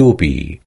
ટોપી.